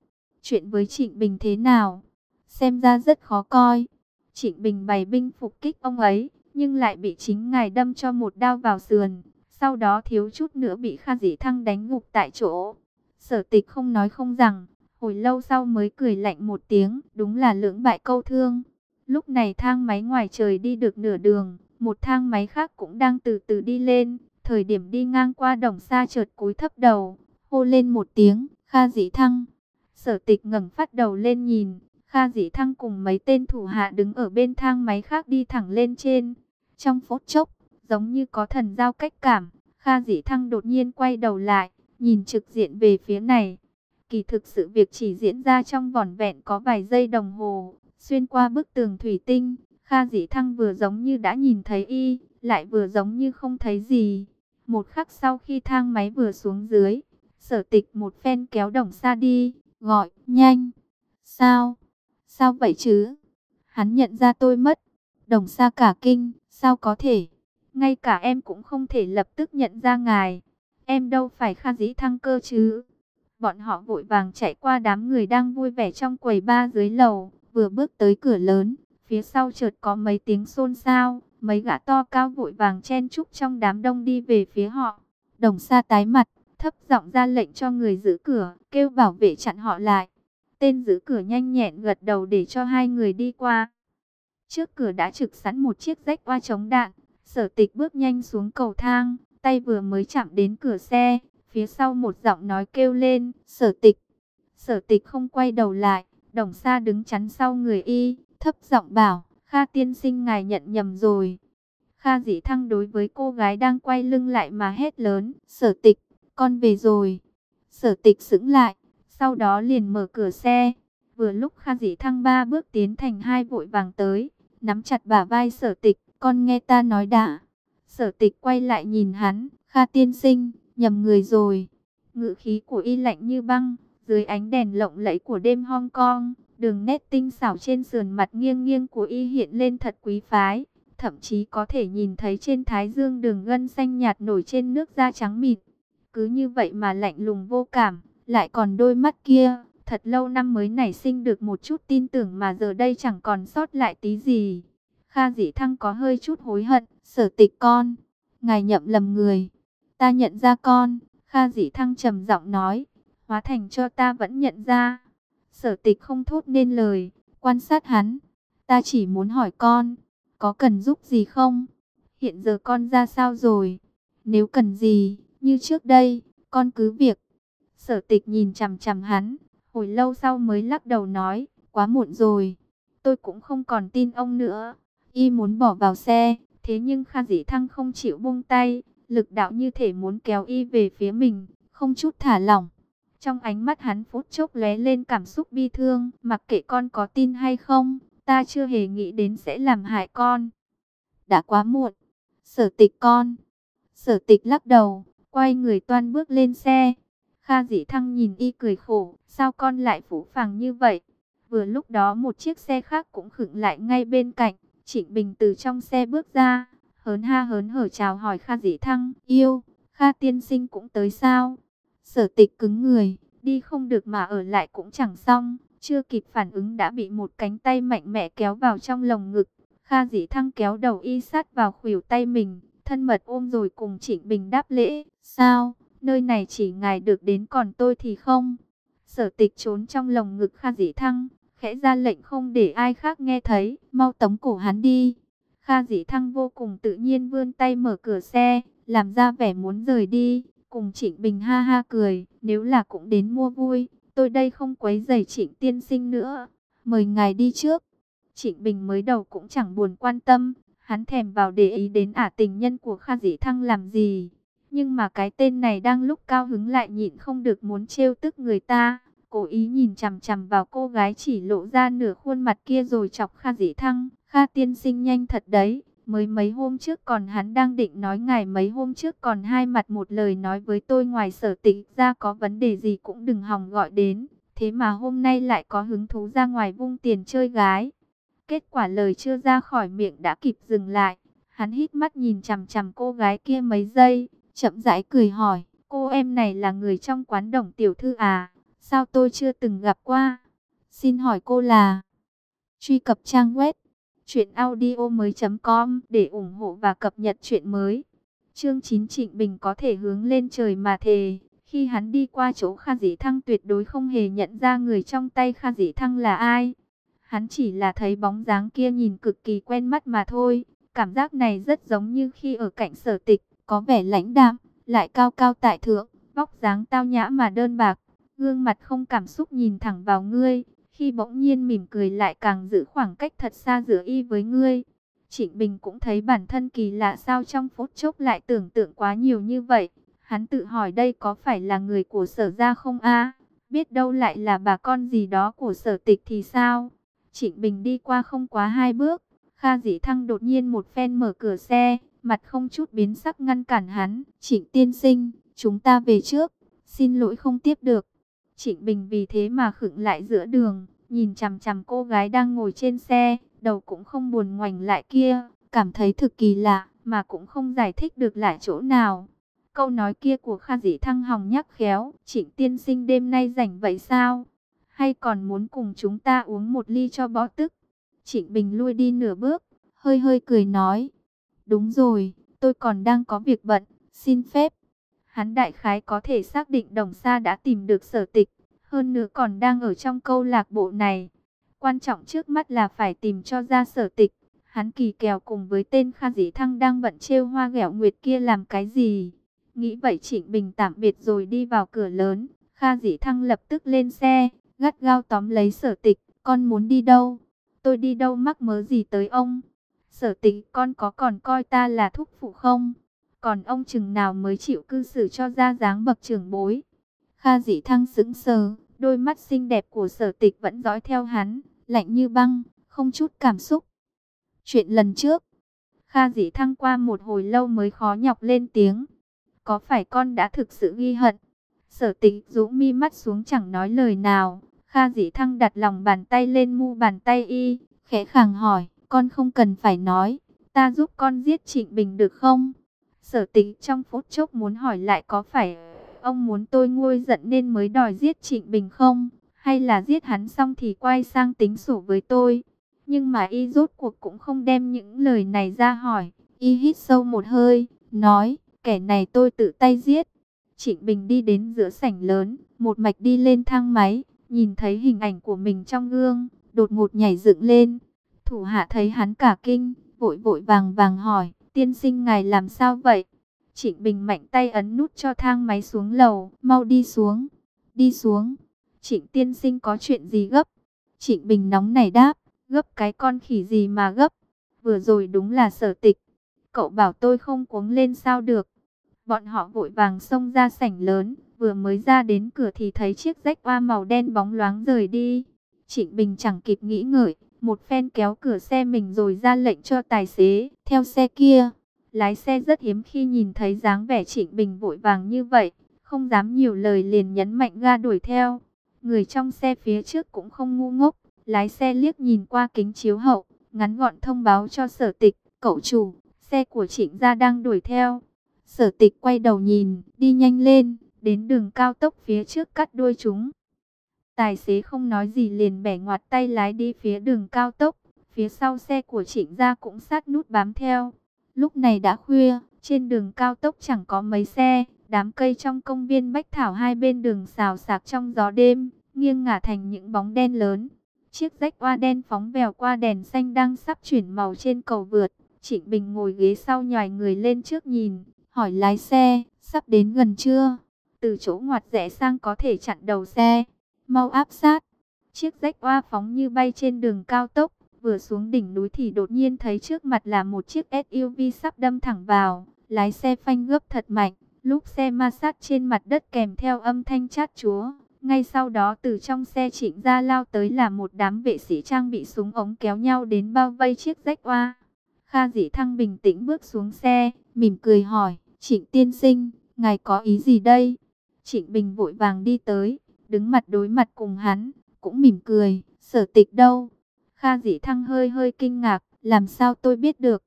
Chuyện với Trịnh Bình thế nào? Xem ra rất khó coi. Trịnh Bình bày binh phục kích ông ấy, nhưng lại bị chính ngài đâm cho một đao vào sườn. Sau đó thiếu chút nữa bị Kha Dĩ Thăng đánh ngục tại chỗ. Sở tịch không nói không rằng, hồi lâu sau mới cười lạnh một tiếng, đúng là lưỡng bại câu thương. Lúc này thang máy ngoài trời đi được nửa đường, một thang máy khác cũng đang từ từ đi lên. Thời điểm đi ngang qua đồng xa chợt cúi thấp đầu, hô lên một tiếng, Kha Dĩ Thăng. Sở tịch ngẩng phát đầu lên nhìn, Kha Dĩ Thăng cùng mấy tên thủ hạ đứng ở bên thang máy khác đi thẳng lên trên. Trong phút chốc, giống như có thần giao cách cảm, Kha Dĩ Thăng đột nhiên quay đầu lại, nhìn trực diện về phía này. Kỳ thực sự việc chỉ diễn ra trong vỏn vẹn có vài giây đồng hồ, xuyên qua bức tường thủy tinh, Kha Dĩ Thăng vừa giống như đã nhìn thấy y, lại vừa giống như không thấy gì. Một khắc sau khi thang máy vừa xuống dưới, Sở tịch một phen kéo đồng xa đi, gọi, nhanh. Sao? Sao vậy chứ? Hắn nhận ra tôi mất. Đồng xa cả kinh, sao có thể? Ngay cả em cũng không thể lập tức nhận ra ngài. Em đâu phải Kha Dĩ Thăng cơ chứ. Bọn họ vội vàng chạy qua đám người đang vui vẻ trong quầy ba dưới lầu, vừa bước tới cửa lớn, phía sau chợt có mấy tiếng xôn xao, mấy gã to cao vội vàng chen chúc trong đám đông đi về phía họ. Đồng Sa tái mặt, thấp giọng ra lệnh cho người giữ cửa, kêu bảo vệ chặn họ lại. Tên giữ cửa nhanh nhẹn gật đầu để cho hai người đi qua. Trước cửa đã trực sẵn một chiếc rách oa chống đạn, sở tịch bước nhanh xuống cầu thang, tay vừa mới chạm đến cửa xe, phía sau một giọng nói kêu lên, sở tịch. Sở tịch không quay đầu lại, đồng xa đứng chắn sau người y, thấp giọng bảo, Kha tiên sinh ngài nhận nhầm rồi. Kha dĩ thăng đối với cô gái đang quay lưng lại mà hét lớn, sở tịch, con về rồi. Sở tịch sững lại, sau đó liền mở cửa xe. Vừa lúc Kha dĩ thăng ba bước tiến thành hai vội vàng tới, nắm chặt bả vai sở tịch, con nghe ta nói đã. Sở tịch quay lại nhìn hắn, Kha tiên sinh, nhầm người rồi. Ngự khí của y lạnh như băng, dưới ánh đèn lộng lẫy của đêm Hong Kong, đường nét tinh xảo trên sườn mặt nghiêng nghiêng của y hiện lên thật quý phái. Thậm chí có thể nhìn thấy trên thái dương đường gân xanh nhạt nổi trên nước da trắng mịt. Cứ như vậy mà lạnh lùng vô cảm, lại còn đôi mắt kia, thật lâu năm mới nảy sinh được một chút tin tưởng mà giờ đây chẳng còn sót lại tí gì. Kha dĩ thăng có hơi chút hối hận, sở tịch con, ngài nhậm lầm người, ta nhận ra con, Kha dĩ thăng trầm giọng nói, hóa thành cho ta vẫn nhận ra. Sở tịch không thốt nên lời, quan sát hắn, ta chỉ muốn hỏi con, có cần giúp gì không? Hiện giờ con ra sao rồi? Nếu cần gì, như trước đây, con cứ việc. Sở tịch nhìn chằm chằm hắn, hồi lâu sau mới lắc đầu nói, quá muộn rồi. Tôi cũng không còn tin ông nữa. Y muốn bỏ vào xe, thế nhưng Kha Dĩ Thăng không chịu buông tay, lực đạo như thể muốn kéo Y về phía mình, không chút thả lỏng. Trong ánh mắt hắn phút chốc lóe lên cảm xúc bi thương, mặc kệ con có tin hay không, ta chưa hề nghĩ đến sẽ làm hại con. Đã quá muộn. Sở tịch con. Sở tịch lắc đầu, quay người toan bước lên xe. Kha dĩ thăng nhìn y cười khổ, sao con lại phủ phàng như vậy? Vừa lúc đó một chiếc xe khác cũng khựng lại ngay bên cạnh. Trịnh Bình từ trong xe bước ra, hớn ha hớn hở chào hỏi Kha dĩ thăng, yêu, Kha tiên sinh cũng tới sao? Sở tịch cứng người, đi không được mà ở lại cũng chẳng xong. Chưa kịp phản ứng đã bị một cánh tay mạnh mẽ kéo vào trong lồng ngực. Kha dĩ thăng kéo đầu y sát vào khuỷu tay mình, thân mật ôm rồi cùng Trịnh Bình đáp lễ. Sao, nơi này chỉ ngài được đến còn tôi thì không? Sở tịch trốn trong lồng ngực Kha dĩ thăng, khẽ ra lệnh không để ai khác nghe thấy, mau tống cổ hắn đi. Kha dĩ thăng vô cùng tự nhiên vươn tay mở cửa xe, làm ra vẻ muốn rời đi, cùng Trịnh Bình ha ha cười, nếu là cũng đến mua vui, tôi đây không quấy rầy Trịnh tiên sinh nữa, mời ngài đi trước. Trịnh Bình mới đầu cũng chẳng buồn quan tâm, hắn thèm vào để ý đến ả tình nhân của Kha Dĩ Thăng làm gì. Nhưng mà cái tên này đang lúc cao hứng lại nhịn không được muốn trêu tức người ta. Cố ý nhìn chằm chằm vào cô gái chỉ lộ ra nửa khuôn mặt kia rồi chọc Kha Dĩ Thăng. Kha tiên sinh nhanh thật đấy, Mới mấy hôm trước còn hắn đang định nói ngài mấy hôm trước còn hai mặt một lời nói với tôi ngoài sở tịch ra có vấn đề gì cũng đừng hòng gọi đến. Thế mà hôm nay lại có hứng thú ra ngoài vung tiền chơi gái. Kết quả lời chưa ra khỏi miệng đã kịp dừng lại. Hắn hít mắt nhìn chằm chằm cô gái kia mấy giây, chậm rãi cười hỏi, cô em này là người trong quán đồng tiểu thư à? Sao tôi chưa từng gặp qua? Xin hỏi cô là... Truy cập trang web Chuyện audio mới com để ủng hộ và cập nhật chuyện mới. Chương 9 Trịnh Bình có thể hướng lên trời mà thề. Khi hắn đi qua chỗ Kha Dĩ Thăng tuyệt đối không hề nhận ra người trong tay Kha Dĩ Thăng là ai. Hắn chỉ là thấy bóng dáng kia nhìn cực kỳ quen mắt mà thôi. Cảm giác này rất giống như khi ở cạnh sở tịch, có vẻ lãnh đạm, lại cao cao tại thượng, vóc dáng tao nhã mà đơn bạc, gương mặt không cảm xúc nhìn thẳng vào ngươi, khi bỗng nhiên mỉm cười lại càng giữ khoảng cách thật xa giữa y với ngươi. Trịnh Bình cũng thấy bản thân kỳ lạ sao trong phút chốc lại tưởng tượng quá nhiều như vậy. Hắn tự hỏi đây có phải là người của sở gia không a Biết đâu lại là bà con gì đó của sở tịch thì sao? Trịnh Bình đi qua không quá hai bước. Kha dĩ thăng đột nhiên một phen mở cửa xe, mặt không chút biến sắc ngăn cản hắn. Trịnh tiên sinh, chúng ta về trước. xin lỗi không tiếp được. Trịnh Bình vì thế mà khựng lại giữa đường, nhìn chằm chằm cô gái đang ngồi trên xe, đầu cũng không buồn ngoảnh lại kia, cảm thấy thực kỳ lạ, mà cũng không giải thích được lại chỗ nào. Câu nói kia của Kha Dĩ Thăng hòng nhắc khéo, Trịnh tiên sinh đêm nay rảnh vậy sao? Hay còn muốn cùng chúng ta uống một ly cho bó tức? Trịnh Bình lui đi nửa bước, hơi hơi cười nói. Đúng rồi, tôi còn đang có việc bận, xin phép. Hắn đại khái có thể xác định đồng xa đã tìm được sở tịch, hơn nữa còn đang ở trong câu lạc bộ này. Quan trọng trước mắt là phải tìm cho ra sở tịch. Hắn kỳ kèo cùng với tên Kha Dĩ Thăng đang bận trêu hoa ghẹo nguyệt kia làm cái gì. Nghĩ vậy Trịnh Bình tạm biệt rồi đi vào cửa lớn. Kha Dĩ Thăng lập tức lên xe, gắt gao tóm lấy sở tịch. Con muốn đi đâu? Tôi đi đâu mắc mớ gì tới ông? Sở tịch con có còn coi ta là thúc phụ không? Còn ông chừng nào mới chịu cư xử cho ra dáng bậc trưởng bối? Kha Dĩ Thăng sững sờ, đôi mắt xinh đẹp của sở tịch vẫn dõi theo hắn, lạnh như băng, không chút cảm xúc. Chuyện lần trước, Kha Dĩ Thăng qua một hồi lâu mới khó nhọc lên tiếng. Có phải con đã thực sự ghi hận? Sở tịch rũ mi mắt xuống chẳng nói lời nào. Kha Dĩ Thăng đặt lòng bàn tay lên mu bàn tay y, khẽ khàng hỏi, con không cần phải nói, ta giúp con giết Trịnh Bình được không? Sở tịch trong phút chốc muốn hỏi lại có phải ông muốn tôi nguôi giận nên mới đòi giết Trịnh Bình không? Hay là giết hắn xong thì quay sang tính sổ với tôi? Nhưng mà y rốt cuộc cũng không đem những lời này ra hỏi. Y hít sâu một hơi, nói, kẻ này tôi tự tay giết. Trịnh Bình đi đến giữa sảnh lớn, một mạch đi lên thang máy, nhìn thấy hình ảnh của mình trong gương, đột ngột nhảy dựng lên. Thủ hạ thấy hắn cả kinh, vội vội vàng vàng hỏi, tiên sinh ngài làm sao vậy? Trịnh Bình mạnh tay ấn nút cho thang máy xuống lầu, mau đi xuống, đi xuống. Trịnh tiên sinh có chuyện gì gấp? Trịnh Bình nóng nảy đáp, gấp cái con khỉ gì mà gấp? Vừa rồi đúng là sở tịch. Cậu bảo tôi không cuống lên sao được. Bọn họ vội vàng xông ra sảnh lớn, vừa mới ra đến cửa thì thấy chiếc rách hoa màu đen bóng loáng rời đi. Trịnh Bình chẳng kịp nghĩ ngợi, một phen kéo cửa xe mình rồi ra lệnh cho tài xế, theo xe kia. Lái xe rất hiếm khi nhìn thấy dáng vẻ Trịnh Bình vội vàng như vậy, không dám nhiều lời liền nhấn mạnh ga đuổi theo. Người trong xe phía trước cũng không ngu ngốc, lái xe liếc nhìn qua kính chiếu hậu, ngắn gọn thông báo cho sở tịch, cậu chủ, xe của Trịnh gia đang đuổi theo. Sở tịch quay đầu nhìn, đi nhanh lên, đến đường cao tốc phía trước cắt đuôi chúng. Tài xế không nói gì liền bẻ ngoặt tay lái đi phía đường cao tốc, phía sau xe của Trịnh gia cũng sát nút bám theo. Lúc này đã khuya, trên đường cao tốc chẳng có mấy xe, đám cây trong công viên Bách Thảo hai bên đường xào sạc trong gió đêm, nghiêng ngả thành những bóng đen lớn. Chiếc rách oa đen phóng vèo qua đèn xanh đang sắp chuyển màu trên cầu vượt. Trịnh Bình ngồi ghế sau nhòi người lên trước nhìn, hỏi lái xe, sắp đến gần chưa? Từ chỗ ngoặt rẽ sang có thể chặn đầu xe, mau áp sát. Chiếc rách oa phóng như bay trên đường cao tốc, Vừa xuống đỉnh núi thì đột nhiên thấy trước mặt là một chiếc SUV sắp đâm thẳng vào. Lái xe phanh gấp thật mạnh, lúc xe ma sát trên mặt đất kèm theo âm thanh chát chúa. Ngay sau đó từ trong xe trịnh ra lao tới là một đám vệ sĩ trang bị súng ống kéo nhau đến bao vây chiếc rách oa. Kha dĩ thăng bình tĩnh bước xuống xe, mỉm cười hỏi, trịnh tiên sinh, ngài có ý gì đây? Trịnh Bình vội vàng đi tới, đứng mặt đối mặt cùng hắn, cũng mỉm cười, sở tịch đâu? Kha dĩ thăng hơi hơi kinh ngạc, làm sao tôi biết được?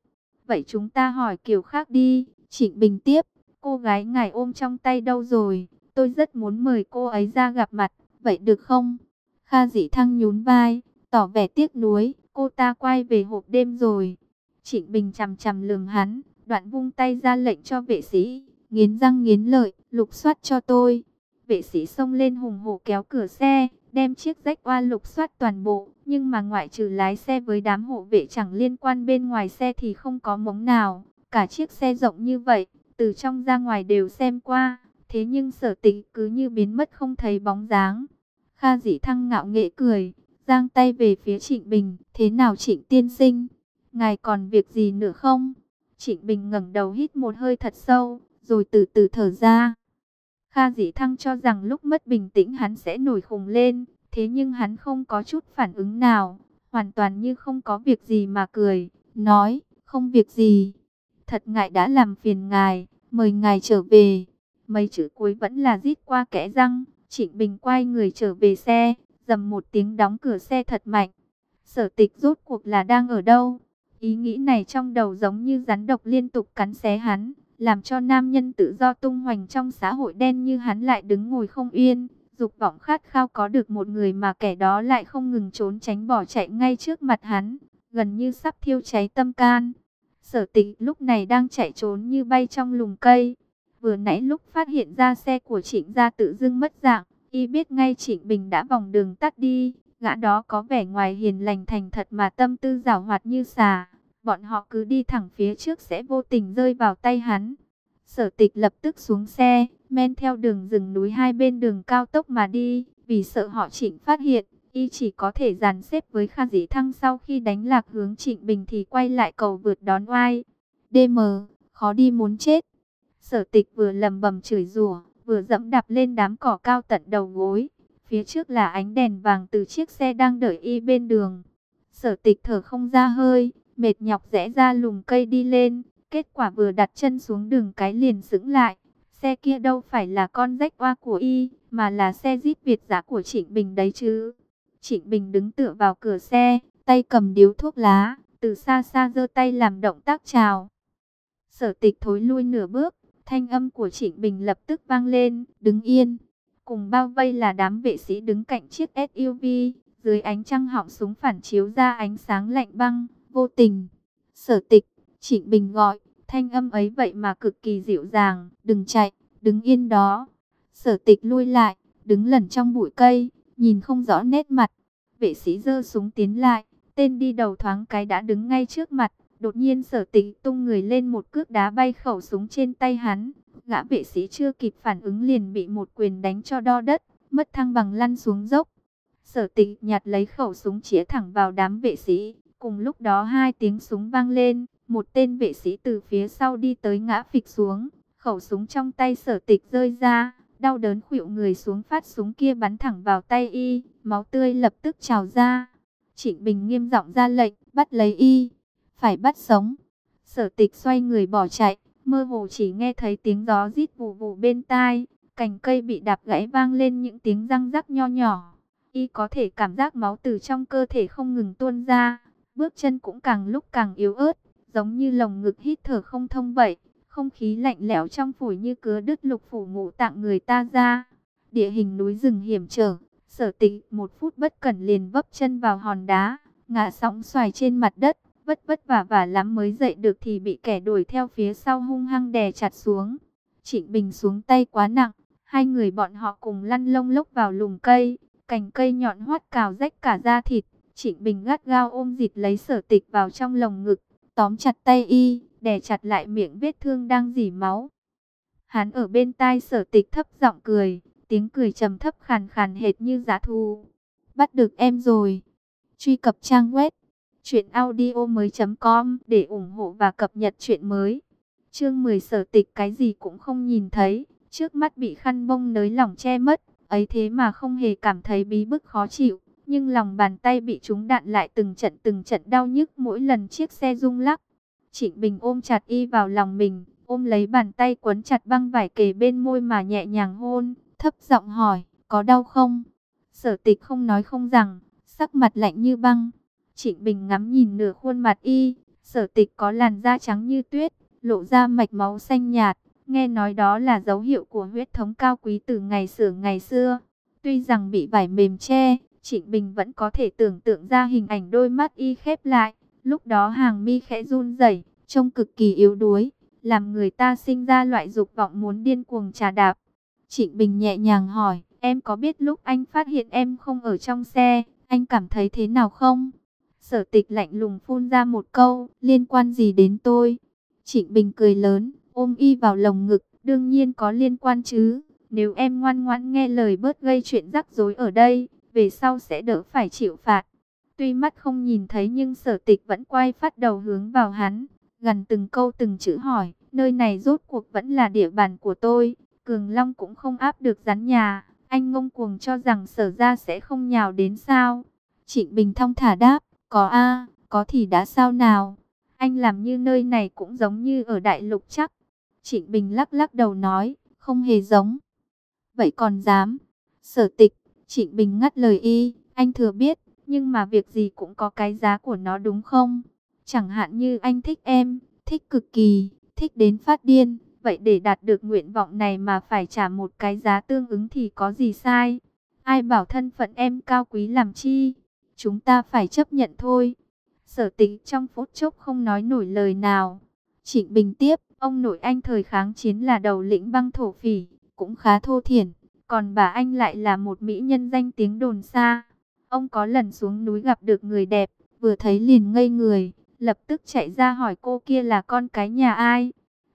Vậy chúng ta hỏi kiểu khác đi. Trịnh Bình tiếp, cô gái ngài ôm trong tay đâu rồi? Tôi rất muốn mời cô ấy ra gặp mặt, vậy được không? Kha dĩ thăng nhún vai, tỏ vẻ tiếc nuối, cô ta quay về hộp đêm rồi. Trịnh Bình chằm chằm lường hắn, đoạn vung tay ra lệnh cho vệ sĩ, nghiến răng nghiến lợi, lục soát cho tôi. Vệ sĩ xông lên hùng hổ kéo cửa xe, đem chiếc rách oa lục soát toàn bộ, nhưng mà ngoại trừ lái xe với đám hộ vệ chẳng liên quan bên ngoài xe thì không có mống nào, cả chiếc xe rộng như vậy, từ trong ra ngoài đều xem qua, thế nhưng sở tịch cứ như biến mất không thấy bóng dáng. Kha dĩ thăng ngạo nghệ cười, giang tay về phía Trịnh Bình, thế nào Trịnh tiên sinh, ngài còn việc gì nữa không? Trịnh Bình ngẩng đầu hít một hơi thật sâu, rồi từ từ thở ra. Kha dĩ thăng cho rằng lúc mất bình tĩnh hắn sẽ nổi khùng lên. Thế nhưng hắn không có chút phản ứng nào. Hoàn toàn như không có việc gì mà cười. Nói, không việc gì. Thật ngại đã làm phiền ngài. Mời ngài trở về. Mấy chữ cuối vẫn là rít qua kẽ răng. Trịnh Bình quay người trở về xe, dầm một tiếng đóng cửa xe thật mạnh. Sở tịch rốt cuộc là đang ở đâu? Ý nghĩ này trong đầu giống như rắn độc liên tục cắn xé hắn, làm cho nam nhân tự do tung hoành trong xã hội đen như hắn lại đứng ngồi không yên. Dục vọng khát khao có được một người mà kẻ đó lại không ngừng trốn tránh bỏ chạy ngay trước mặt hắn, gần như sắp thiêu cháy tâm can. Sở tịch lúc này đang chạy trốn như bay trong lùm cây. Vừa nãy lúc phát hiện ra xe của trịnh gia tự dưng mất dạng, y biết ngay trịnh Bình đã vòng đường tắt đi. Gã đó có vẻ ngoài hiền lành thành thật mà tâm tư giảo hoạt như xà. Bọn họ cứ đi thẳng phía trước sẽ vô tình rơi vào tay hắn. Sở tịch lập tức xuống xe, men theo đường rừng núi hai bên đường cao tốc mà đi. Vì sợ họ trịnh phát hiện, y chỉ có thể dàn xếp với Kha Dĩ Thăng sau khi đánh lạc hướng Trịnh Bình thì quay lại cầu vượt đón oai. DM, khó đi muốn chết. Sở tịch vừa lầm bầm chửi rủa, vừa dẫm đạp lên đám cỏ cao tận đầu gối. Phía trước là ánh đèn vàng từ chiếc xe đang đợi y bên đường. Sở tịch thở không ra hơi, mệt nhọc rẽ ra lùm cây đi lên. Kết quả vừa đặt chân xuống đường cái liền sững lại. Xe kia đâu phải là con rách oa của y, mà là xe Jeep Việt giá của Trịnh Bình đấy chứ. Trịnh Bình đứng tựa vào cửa xe, tay cầm điếu thuốc lá, từ xa xa giơ tay làm động tác chào. Sở tịch thối lui nửa bước, thanh âm của Trịnh Bình lập tức vang lên, đứng yên. Cùng bao vây là đám vệ sĩ đứng cạnh chiếc SUV, dưới ánh trăng họng súng phản chiếu ra ánh sáng lạnh băng, vô tình. Sở tịch, Trịnh Bình gọi, thanh âm ấy vậy mà cực kỳ dịu dàng, đừng chạy, đứng yên đó. Sở tịch lui lại, đứng lẩn trong bụi cây, nhìn không rõ nét mặt. Vệ sĩ giơ súng tiến lại, tên đi đầu thoáng cái đã đứng ngay trước mặt. Đột nhiên sở tịch tung người lên một cước đá bay khẩu súng trên tay hắn. Gã vệ sĩ chưa kịp phản ứng liền bị một quyền đánh cho đo đất, mất thăng bằng lăn xuống dốc. Sở tịch nhặt lấy khẩu súng chĩa thẳng vào đám vệ sĩ. Cùng lúc đó hai tiếng súng vang lên, một tên vệ sĩ từ phía sau đi tới ngã phịch xuống. Khẩu súng trong tay sở tịch rơi ra, Đau đớn khuỵu người xuống phát súng kia bắn thẳng vào tay y, máu tươi lập tức trào ra. Trịnh Bình nghiêm giọng ra lệnh, bắt lấy y, phải bắt sống. Sở tịch xoay người bỏ chạy, mơ hồ chỉ nghe thấy tiếng gió rít vù vù bên tai, cành cây bị đạp gãy vang lên những tiếng răng rắc nho nhỏ. Y có thể cảm giác máu từ trong cơ thể không ngừng tuôn ra, bước chân cũng càng lúc càng yếu ớt, giống như lồng ngực hít thở không thông vậy. Không khí lạnh lẽo trong phổi như cứa đứt lục phủ ngũ tạng người ta ra. Địa hình núi rừng hiểm trở, sở tịch một phút bất cẩn liền vấp chân vào hòn đá, ngã sóng xoài trên mặt đất, vất vất vả vả lắm mới dậy được thì bị kẻ đuổi theo phía sau hung hăng đè chặt xuống. Trịnh Bình xuống tay quá nặng, hai người bọn họ cùng lăn lông lốc vào lùm cây, cành cây nhọn hoắt cào rách cả da thịt. Trịnh Bình gắt gao ôm dịt lấy sở tịch vào trong lồng ngực, tóm chặt tay y, đè chặt lại miệng vết thương đang dỉ máu. Hắn ở bên tai sở tịch thấp giọng cười, tiếng cười trầm thấp khàn khàn hệt như giá thu. Bắt được em rồi. Truy cập trang web truyệnaudiomoi.com để ủng hộ và cập nhật truyện mới. Chương 10 sở tịch cái gì cũng không nhìn thấy, trước mắt bị khăn bông nới lỏng che mất, ấy thế mà không hề cảm thấy bí bức khó chịu, nhưng lòng bàn tay bị trúng đạn lại từng trận từng trận đau nhức mỗi lần chiếc xe rung lắc. Trịnh Bình ôm chặt y vào lòng mình, ôm lấy bàn tay quấn chặt băng vải kề bên môi mà nhẹ nhàng hôn, thấp giọng hỏi, có đau không? Sở tịch không nói không rằng, sắc mặt lạnh như băng. Trịnh Bình ngắm nhìn nửa khuôn mặt y, sở tịch có làn da trắng như tuyết, lộ ra mạch máu xanh nhạt. Nghe nói đó là dấu hiệu của huyết thống cao quý từ ngày xưa ngày xưa. Tuy rằng bị vải mềm che, Trịnh Bình vẫn có thể tưởng tượng ra hình ảnh đôi mắt y khép lại, Lúc đó hàng mi khẽ run rẩy, trông cực kỳ yếu đuối, làm người ta sinh ra loại dục vọng muốn điên cuồng trà đạp. Trịnh Bình nhẹ nhàng hỏi, em có biết lúc anh phát hiện em không ở trong xe, anh cảm thấy thế nào không? Sở tịch lạnh lùng phun ra một câu, liên quan gì đến tôi? Trịnh Bình cười lớn, ôm y vào lồng ngực, đương nhiên có liên quan chứ. Nếu em ngoan ngoãn nghe lời bớt gây chuyện rắc rối ở đây, về sau sẽ đỡ phải chịu phạt. Tuy mắt không nhìn thấy nhưng sở tịch vẫn quay phát đầu hướng vào hắn, gần từng câu từng chữ hỏi, nơi này rốt cuộc vẫn là địa bàn của tôi, Cường Long cũng không áp được rắn nhà, anh ngông cuồng cho rằng sở ra sẽ không nhào đến sao. Trịnh Bình thong thả đáp, có a có thì đã sao nào, anh làm như nơi này cũng giống như ở đại lục chắc. Trịnh Bình lắc lắc đầu nói, không hề giống. Vậy còn dám? Sở tịch, Trịnh Bình ngắt lời y, anh thừa biết, nhưng mà việc gì cũng có cái giá của nó đúng không? Chẳng hạn như anh thích em, thích cực kỳ, thích đến phát điên, vậy để đạt được nguyện vọng này mà phải trả một cái giá tương ứng thì có gì sai? Ai bảo thân phận em cao quý làm chi? Chúng ta phải chấp nhận thôi. Sở tịch trong phút chốc không nói nổi lời nào. Trịnh Bình tiếp, ông nội anh thời kháng chiến là đầu lĩnh băng thổ phỉ, cũng khá thô thiển. Còn bà anh lại là một mỹ nhân danh tiếng đồn xa. Ông có lần xuống núi gặp được người đẹp, vừa thấy liền ngây người, lập tức chạy ra hỏi cô kia là con cái nhà ai.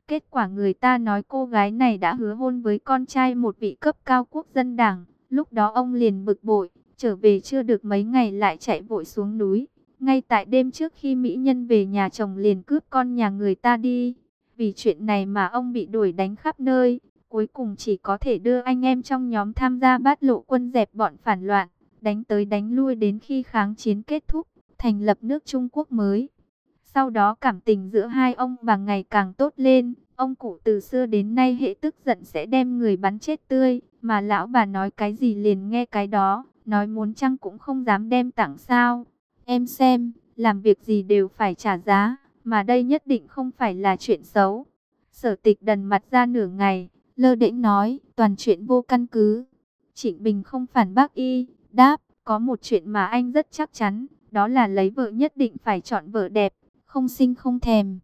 Kết quả người ta nói cô gái này đã hứa hôn với con trai một vị cấp cao quốc dân đảng. Lúc đó ông liền bực bội, trở về chưa được mấy ngày lại chạy vội xuống núi. Ngay tại đêm trước khi mỹ nhân về nhà chồng liền cướp con nhà người ta đi. Vì chuyện này mà ông bị đuổi đánh khắp nơi. Cuối cùng chỉ có thể đưa anh em trong nhóm tham gia bát lộ quân dẹp bọn phản loạn. Đánh tới đánh lui đến khi kháng chiến kết thúc, thành lập nước Trung Quốc mới. Sau đó cảm tình giữa hai ông bà ngày càng tốt lên. Ông cụ từ xưa đến nay hệ tức giận sẽ đem người bắn chết tươi. Mà lão bà nói cái gì liền nghe cái đó. Nói muốn chăng cũng không dám đem tặng sao. Em xem, làm việc gì đều phải trả giá. Mà đây nhất định không phải là chuyện xấu. Sở tịch đần mặt ra nửa ngày. Lơ đễnh nói, toàn chuyện vô căn cứ. Trịnh Bình không phản bác y, đáp, có một chuyện mà anh rất chắc chắn, đó là lấy vợ nhất định phải chọn vợ đẹp, không sinh không thèm.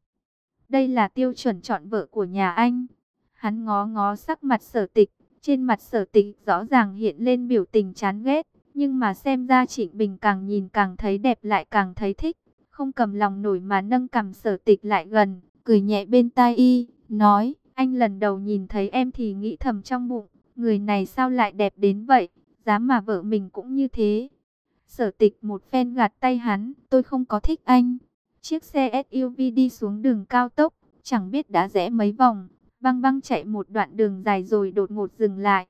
Đây là tiêu chuẩn chọn vợ của nhà anh. Hắn ngó ngó sắc mặt sở tịch, trên mặt sở tịch rõ ràng hiện lên biểu tình chán ghét, nhưng mà xem ra Trịnh Bình càng nhìn càng thấy đẹp lại càng thấy thích, không cầm lòng nổi mà nâng cầm sở tịch lại gần, cười nhẹ bên tai y, nói, anh lần đầu nhìn thấy em thì nghĩ thầm trong bụng, người này sao lại đẹp đến vậy, dám mà vợ mình cũng như thế. Sở tịch một phen gạt tay hắn, tôi không có thích anh. Chiếc xe SUV đi xuống đường cao tốc, chẳng biết đã rẽ mấy vòng, băng băng chạy một đoạn đường dài rồi đột ngột dừng lại.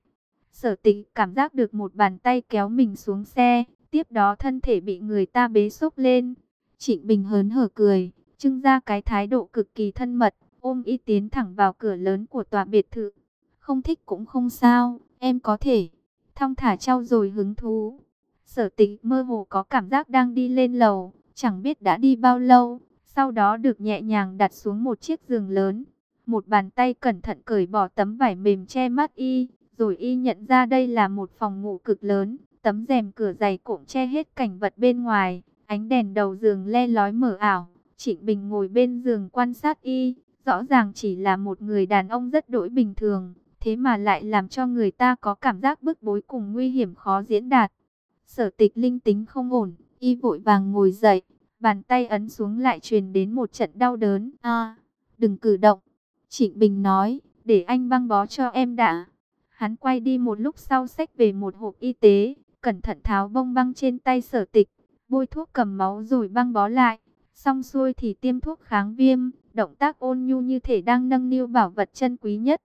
Sở tịch cảm giác được một bàn tay kéo mình xuống xe, tiếp đó thân thể bị người ta bế xốc lên. Trịnh Bình hớn hở cười, trưng ra cái thái độ cực kỳ thân mật, ôm y tiến thẳng vào cửa lớn của tòa biệt thự. Không thích cũng không sao, em có thể. Thong thả trao rồi hứng thú. Sở tịch mơ hồ có cảm giác đang đi lên lầu, chẳng biết đã đi bao lâu. Sau đó được nhẹ nhàng đặt xuống một chiếc giường lớn. Một bàn tay cẩn thận cởi bỏ tấm vải mềm che mắt y. Rồi y nhận ra đây là một phòng ngủ cực lớn. Tấm rèm cửa dày cũng che hết cảnh vật bên ngoài. Ánh đèn đầu giường le lói mở ảo. Trịnh Bình ngồi bên giường quan sát y. Rõ ràng chỉ là một người đàn ông rất đổi bình thường, thế mà lại làm cho người ta có cảm giác bức bối cùng nguy hiểm khó diễn đạt. Sở tịch linh tính không ổn, y vội vàng ngồi dậy, bàn tay ấn xuống lại truyền đến một trận đau đớn. a đừng cử động. Trịnh Bình nói, để anh băng bó cho em đã. Hắn quay đi một lúc sau xách về một hộp y tế, cẩn thận tháo bông băng trên tay sở tịch, bôi thuốc cầm máu rồi băng bó lại. Xong xuôi thì tiêm thuốc kháng viêm, động tác ôn nhu như thể đang nâng niu bảo vật chân quý nhất.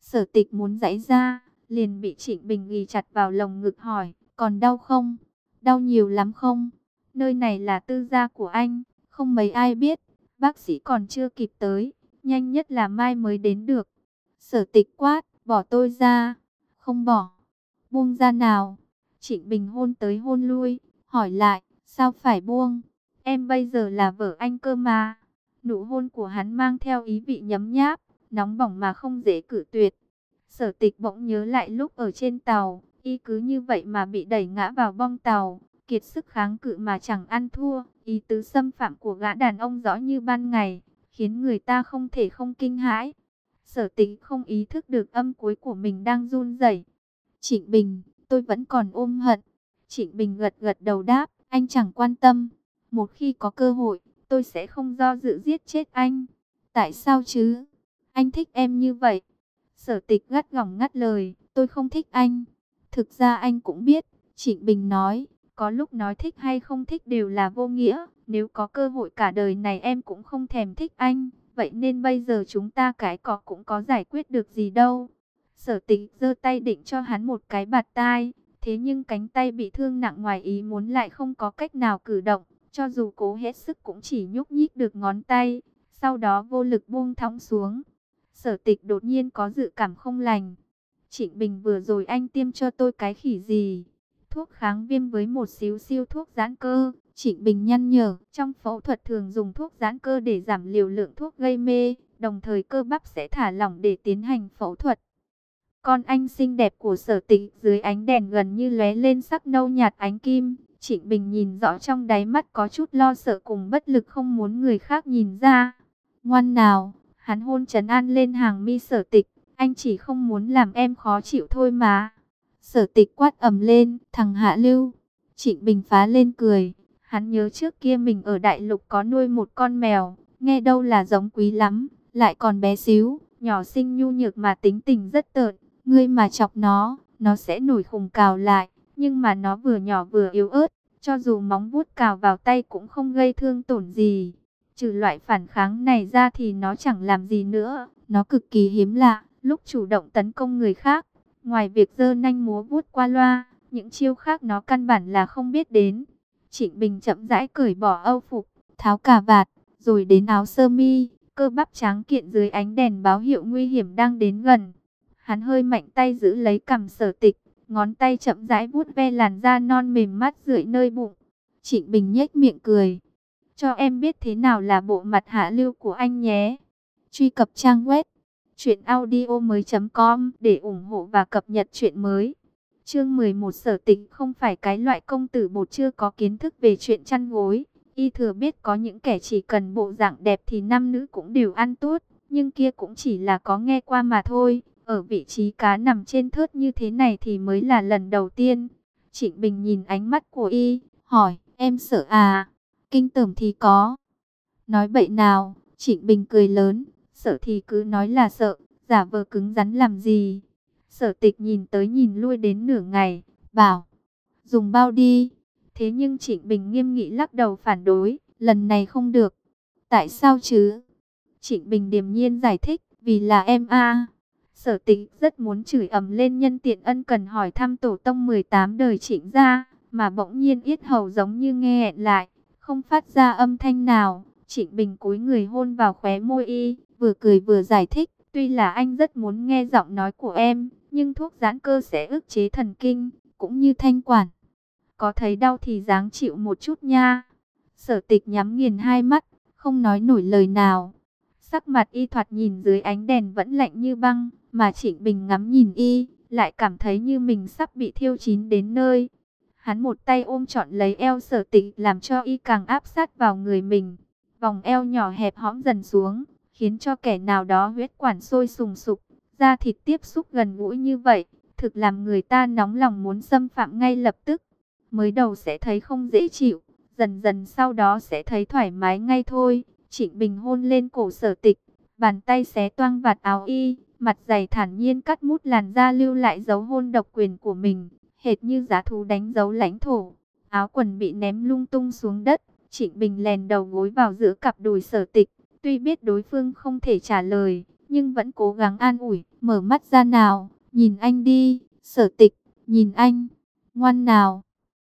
Sở tịch muốn giãy ra, liền bị Trịnh Bình ghi chặt vào lồng ngực hỏi, còn đau không? Đau nhiều lắm không? Nơi này là tư gia của anh, không mấy ai biết, bác sĩ còn chưa kịp tới, nhanh nhất là mai mới đến được. Sở tịch quát, bỏ tôi ra, không bỏ, buông ra nào. Trịnh Bình hôn tới hôn lui, hỏi lại, sao phải buông? Em bây giờ là vợ anh cơ mà. Nụ hôn của hắn mang theo ý vị nhấm nháp, nóng bỏng mà không dễ cử tuyệt. Sở tịch bỗng nhớ lại lúc ở trên tàu, y cứ như vậy mà bị đẩy ngã vào bong tàu, kiệt sức kháng cự mà chẳng ăn thua. Ý tứ xâm phạm của gã đàn ông rõ như ban ngày, khiến người ta không thể không kinh hãi. Sở tịch không ý thức được âm cuối của mình đang run rẩy. Trịnh Bình, tôi vẫn còn ôm hận. Trịnh Bình gật gật đầu đáp, anh chẳng quan tâm. Một khi có cơ hội, tôi sẽ không do dự giết chết anh. Tại sao chứ? Anh thích em như vậy. Sở tịch gắt gỏng ngắt lời, tôi không thích anh. Thực ra anh cũng biết, Trịnh Bình nói, có lúc nói thích hay không thích đều là vô nghĩa. Nếu có cơ hội cả đời này em cũng không thèm thích anh. Vậy nên bây giờ chúng ta cái cọ cũng có giải quyết được gì đâu. Sở tịch giơ tay định cho hắn một cái bạt tai. Thế nhưng cánh tay bị thương nặng ngoài ý muốn lại không có cách nào cử động. Cho dù cố hết sức cũng chỉ nhúc nhích được ngón tay, sau đó vô lực buông thõng xuống. Sở tịch đột nhiên có dự cảm không lành. Trịnh Bình vừa rồi anh tiêm cho tôi cái khỉ gì? Thuốc kháng viêm với một xíu siêu thuốc giãn cơ. Trịnh Bình nhăn nhở, trong phẫu thuật thường dùng thuốc giãn cơ để giảm liều lượng thuốc gây mê, đồng thời cơ bắp sẽ thả lỏng để tiến hành phẫu thuật. Con anh xinh đẹp của sở tịch dưới ánh đèn gần như lóe lên sắc nâu nhạt ánh kim. Trịnh Bình nhìn rõ trong đáy mắt có chút lo sợ cùng bất lực không muốn người khác nhìn ra. Ngoan nào, hắn hôn trấn an lên hàng mi sở tịch, anh chỉ không muốn làm em khó chịu thôi mà. Sở tịch quát ầm lên, thằng Hạ Lưu. Trịnh Bình phá lên cười. Hắn nhớ trước kia mình ở đại lục có nuôi một con mèo, nghe đâu là giống quý lắm, lại còn bé xíu, nhỏ xinh nhu nhược mà tính tình rất tợn. Ngươi mà chọc nó, nó sẽ nổi khùng cào lại, nhưng mà nó vừa nhỏ vừa yếu ớt, cho dù móng vuốt cào vào tay cũng không gây thương tổn gì. Trừ loại phản kháng này ra thì nó chẳng làm gì nữa, nó cực kỳ hiếm lạ, lúc chủ động tấn công người khác. Ngoài việc dơ nanh múa vuốt qua loa, những chiêu khác nó căn bản là không biết đến. Trịnh Bình chậm rãi cởi bỏ âu phục, tháo cà vạt, rồi đến áo sơ mi, cơ bắp trắng kiện dưới ánh đèn báo hiệu nguy hiểm đang đến gần. Hắn hơi mạnh tay giữ lấy cằm sở tịch, ngón tay chậm rãi vuốt ve làn da non mềm mát rượi nơi bụng. Trịnh Bình nhếch miệng cười. Cho em biết thế nào là bộ mặt hạ lưu của anh nhé. Truy cập trang web truyệnaudiomoi.com để ủng hộ và cập nhật chuyện mới. Chương 11 Sở Tịch không phải cái loại công tử bột chưa có kiến thức về chuyện chăn gối. Y thừa biết có những kẻ chỉ cần bộ dạng đẹp thì nam nữ cũng đều ăn tốt, nhưng kia cũng chỉ là có nghe qua mà thôi. Ở vị trí cá nằm trên thớt như thế này thì mới là lần đầu tiên. Trịnh Bình nhìn ánh mắt của y, hỏi, em sợ à? Kinh tởm thì có. Nói bậy nào, Trịnh Bình cười lớn, sợ thì cứ nói là sợ, giả vờ cứng rắn làm gì. Sở tịch nhìn tới nhìn lui đến nửa ngày, bảo, dùng bao đi. Thế nhưng Trịnh Bình nghiêm nghị lắc đầu phản đối, lần này không được. Tại sao chứ? Trịnh Bình điềm nhiên giải thích, vì là em a. Sở tịch rất muốn chửi ầm lên nhân tiện ân cần hỏi thăm tổ tông 18 đời trịnh gia mà bỗng nhiên yết hầu giống như nghe hẹn lại, không phát ra âm thanh nào. Trịnh Bình cúi người hôn vào khóe môi y, vừa cười vừa giải thích, tuy là anh rất muốn nghe giọng nói của em, nhưng thuốc giãn cơ sẽ ức chế thần kinh, cũng như thanh quản. Có thấy đau thì dáng chịu một chút nha. Sở tịch nhắm nghiền hai mắt, không nói nổi lời nào. Sắc mặt y thoạt nhìn dưới ánh đèn vẫn lạnh như băng, mà Trịnh Bình ngắm nhìn y, lại cảm thấy như mình sắp bị thiêu chín đến nơi. Hắn một tay ôm trọn lấy eo sở tịch làm cho y càng áp sát vào người mình. Vòng eo nhỏ hẹp hõm dần xuống, khiến cho kẻ nào đó huyết quản sôi sùng sục, da thịt tiếp xúc gần gũi như vậy, thực làm người ta nóng lòng muốn xâm phạm ngay lập tức. Mới đầu sẽ thấy không dễ chịu, dần dần sau đó sẽ thấy thoải mái ngay thôi. Trịnh Bình hôn lên cổ sở tịch, bàn tay xé toang vạt áo y, mặt dày thản nhiên cắt mút làn da lưu lại dấu hôn độc quyền của mình, hệt như giá thú đánh dấu lãnh thổ. Áo quần bị ném lung tung xuống đất, Trịnh Bình lèn đầu gối vào giữa cặp đùi sở tịch, tuy biết đối phương không thể trả lời, nhưng vẫn cố gắng an ủi, mở mắt ra nào, nhìn anh đi, sở tịch, nhìn anh, ngoan nào.